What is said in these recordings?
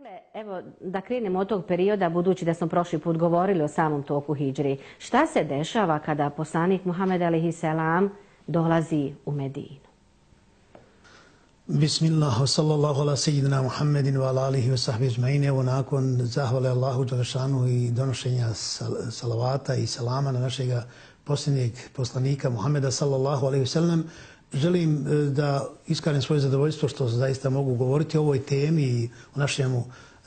Dakle, evo, da krenemo od tog perioda, budući da smo prošli put govorili o samom toku Hidžri. šta se dešava kada poslanik Muhammed a.s. dolazi u Medinu? Bismillah, sallallahu ala sejidina Muhammedin wa ala alihi wa sahbihi zmajine. Evo nakon zahvale Allahu Đalešanu i donošenja sal salavata i salama na našeg posljednjeg poslanika Muhammeda sallallahu alaihi wa sallam, želim e, da iskarim svoje zadovoljstvo što zaista mogu govoriti o ovoj temi i o našemu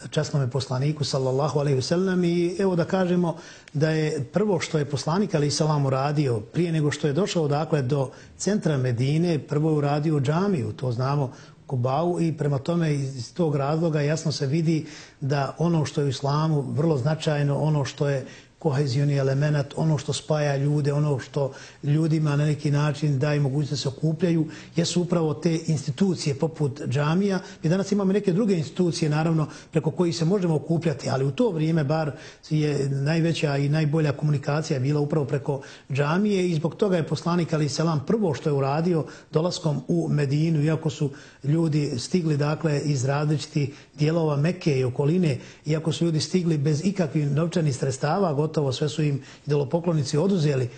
časnom poslaniku sallallahu alejhi ve sellem i evo da kažemo da je prvo što je poslanik ali salam uradio prije nego što je došao dakle do centra Medine prvo je uradio džamiju to znamo Kubau i prema tome iz tog razloga jasno se vidi da ono što je u islamu vrlo značajno ono što je kohezioni element, ono što spaja ljude, ono što ljudima na neki način daje mogućnost da se okupljaju, jesu upravo te institucije poput džamija. Mi danas imamo neke druge institucije, naravno, preko koji se možemo okupljati, ali u to vrijeme bar je najveća i najbolja komunikacija bila upravo preko džamije i zbog toga je poslanik Ali Selam prvo što je uradio dolaskom u Medinu, iako su ljudi stigli dakle iz različitih dijelova Mekke i okoline, iako su ljudi stigli bez ikakvih novčanih sredstava, gotovo sve su im idolopoklonici oduzeli,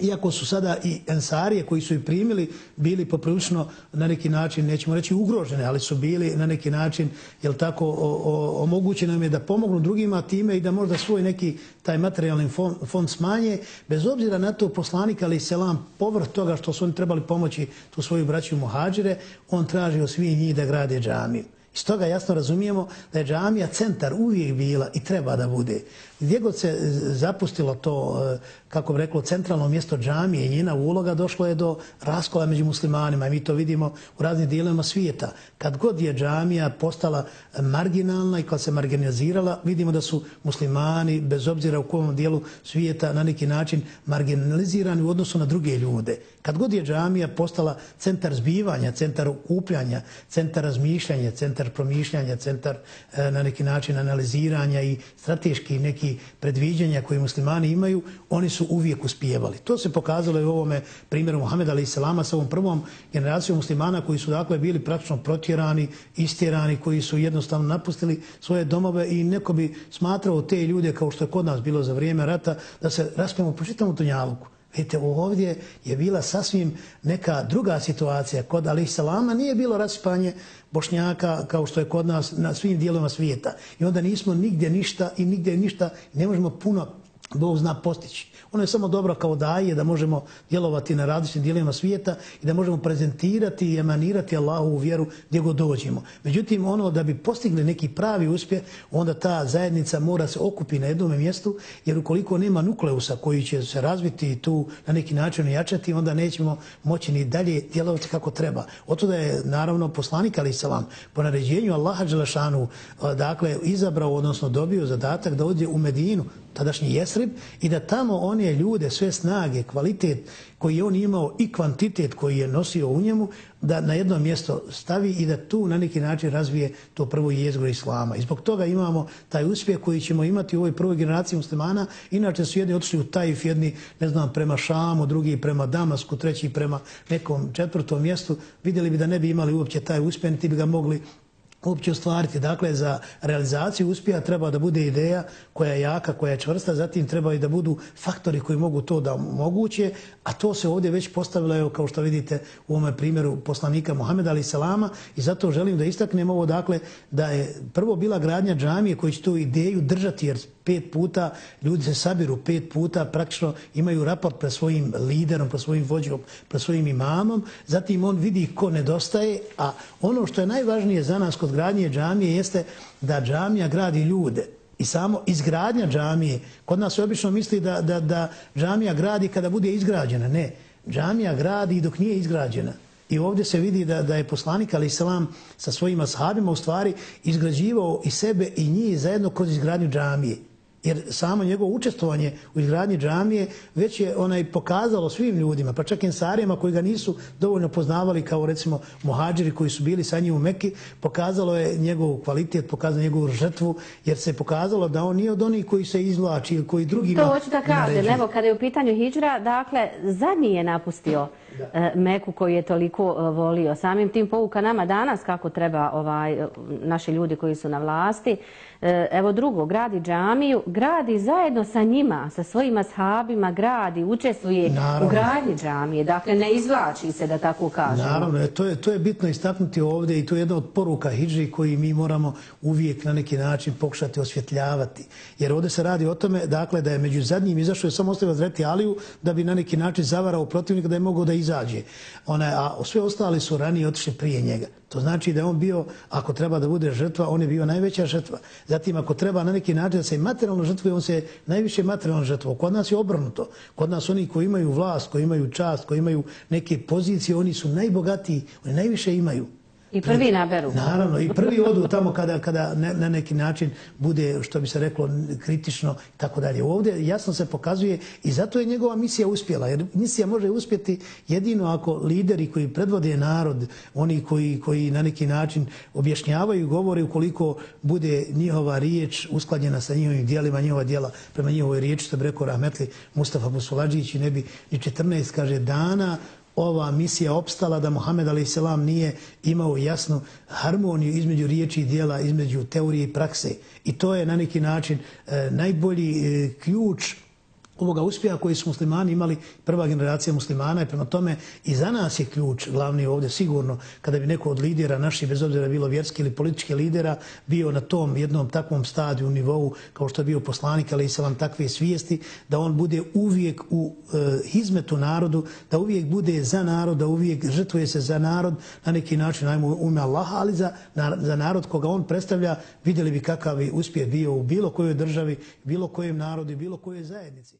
iako su sada i ensarije koji su i primili bili poprilično na neki način, nećemo reći ugrožene, ali su bili na neki način, jel tako, o, o, omogućeno im je da pomognu drugima time i da možda svoj neki taj materijalni fond, fond smanje, bez obzira na to poslanik, ali selam, povrh toga što su oni trebali pomoći tu svoju braću muhađire, on traži od svih njih da grade džamiju. Iz toga jasno razumijemo da je džamija centar uvijek bila i treba da bude. Gdje god se e, zapustilo to, e, kako bi reklo, centralno mjesto džamije i njena uloga, došlo je do raskola među muslimanima. I mi to vidimo u raznim dijelima svijeta. Kad god je džamija postala marginalna i kad se marginalizirala, vidimo da su muslimani, bez obzira u kojem dijelu svijeta, na neki način marginalizirani u odnosu na druge ljude. Kad god je džamija postala centar zbivanja, centar okupljanja, centar razmišljanja, centar promišljanja, centar e, na neki način analiziranja i strateški neki predviđanja koji muslimani imaju, oni su uvijek uspijevali. To se pokazalo i u ovome primjeru Muhammed Ali salama sa ovom prvom generacijom muslimana koji su dakle bili praktično protjerani, istjerani, koji su jednostavno napustili svoje domove i neko bi smatrao te ljude kao što je kod nas bilo za vrijeme rata da se raspijemo po čitavom tunjaluku. Vidite, ovdje je bila sasvim neka druga situacija. Kod Ali Salama nije bilo raspanje bošnjaka kao što je kod nas na svim dijelovima svijeta. I onda nismo nigdje ništa i nigdje ništa ne možemo puno Bog zna postići. Ono je samo dobro kao daje da možemo djelovati na različitim dijelovima svijeta i da možemo prezentirati i emanirati Allahu u vjeru gdje god dođemo. Međutim, ono da bi postigli neki pravi uspjeh, onda ta zajednica mora se okupi na jednom mjestu, jer ukoliko nema nukleusa koji će se razviti i tu na neki način jačati, onda nećemo moći ni dalje djelovati kako treba. Oto da je naravno poslanik Ali Salam po naređenju Allaha Đelešanu dakle, izabrao, odnosno dobio zadatak da odje u Medinu, tadašnji Jesrib, i da tamo one ljude, sve snage, kvalitet koji je on imao i kvantitet koji je nosio u njemu, da na jedno mjesto stavi i da tu na neki način razvije to prvo jezgro Islama. I zbog toga imamo taj uspjeh koji ćemo imati u ovoj prvoj generaciji muslimana. Inače su jedni otišli u Tajif, jedni ne znam, prema Šamu, drugi prema Damasku, treći prema nekom četvrtom mjestu. Vidjeli bi da ne bi imali uopće taj uspjeh, niti bi ga mogli uopće ostvariti. Dakle, za realizaciju uspjeha treba da bude ideja koja je jaka, koja je čvrsta, zatim treba i da budu faktori koji mogu to da moguće, a to se ovdje već postavilo, evo, kao što vidite u ovome primjeru poslanika Muhameda ali salama i zato želim da istaknem ovo, dakle, da je prvo bila gradnja džamije koji će tu ideju držati, jer pet puta ljudi se sabiru, pet puta praktično imaju raport pre svojim liderom, pre svojim vođom, pre svojim imamom, zatim on vidi ko nedostaje, a ono što je najvažnije za nas kod gradnje džamije jeste da džamija gradi ljude. I samo izgradnja džamije, kod nas se obično misli da, da, da džamija gradi kada bude izgrađena. Ne, džamija gradi dok nije izgrađena. I ovdje se vidi da, da je poslanik, ali selam sa svojim ashabima u stvari izgrađivao i sebe i njih zajedno kroz izgradnju džamije jer samo njegovo učestvovanje u izgradnji džamije već je onaj pokazalo svim ljudima, pa čak i ensarijama koji ga nisu dovoljno poznavali kao recimo muhađiri koji su bili sa njim u Mekki, pokazalo je njegov kvalitet, pokazalo njegovu žrtvu, jer se pokazalo da on nije od onih koji se izvlači ili koji drugima To hoću da kažem, evo kada je u pitanju hijđra, dakle, zadnji je napustio Meku koju je toliko e, volio. Samim tim pouka nama danas kako treba ovaj, naši ljudi koji su na vlasti. Evo drugo, gradi džamiju, gradi zajedno sa njima, sa svojima shabima, gradi, učestvuje u gradnji džamije. Dakle, ne izvlači se, da tako kažemo. Naravno, to je, to je bitno istaknuti ovdje i to je jedna od poruka hijđi koji mi moramo uvijek na neki način pokušati osvjetljavati. Jer ovdje se radi o tome, dakle, da je među zadnjim izašao je samo ostavio zreti Aliju da bi na neki način zavarao protivnika da je mogao da izađe. Ona, a sve ostali su ranije otišli prije njega. To znači da on bio, ako treba da bude žrtva, on je bio najveća žrtva. Zatim, ako treba na neki način da se materijalno žrtvuje, on se najviše materijalno žrtvo. Kod nas je obrnuto. Kod nas oni koji imaju vlast, koji imaju čast, koji imaju neke pozicije, oni su najbogatiji, oni najviše imaju. I prvi naberu. Naravno, i prvi odu tamo kada, kada ne, na neki način bude, što bi se reklo, kritično i tako dalje. Ovdje jasno se pokazuje i zato je njegova misija uspjela. Jer misija može uspjeti jedino ako lideri koji predvode narod, oni koji, koji na neki način objašnjavaju govore ukoliko bude njihova riječ uskladnjena sa njihovim dijelima, njihova dijela prema njihovoj riječi, što bi rekao Rahmetli Mustafa Busulađić i ne bi ni 14, kaže, dana ova misija opstala da Mohamed a.s. nije imao jasnu harmoniju između riječi i dijela, između teorije i prakse. I to je na neki način e, najbolji e, ključ ovoga uspjeha koji su muslimani imali, prva generacija muslimana i prema tome i za nas je ključ glavni ovdje sigurno kada bi neko od lidera naših bez obzira bilo vjerski ili politički lidera, bio na tom jednom takvom stadiju, nivou kao što je bio poslanik, ali i sa vam takve svijesti, da on bude uvijek u e, hizmetu narodu, da uvijek bude za narod, da uvijek žrtvuje se za narod, na neki način najmo ume Allaha, ali za, na, za narod koga on predstavlja, vidjeli bi kakav je uspjeh bio u bilo kojoj državi, bilo kojem narodu bilo kojoj zajednici.